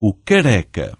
o careca.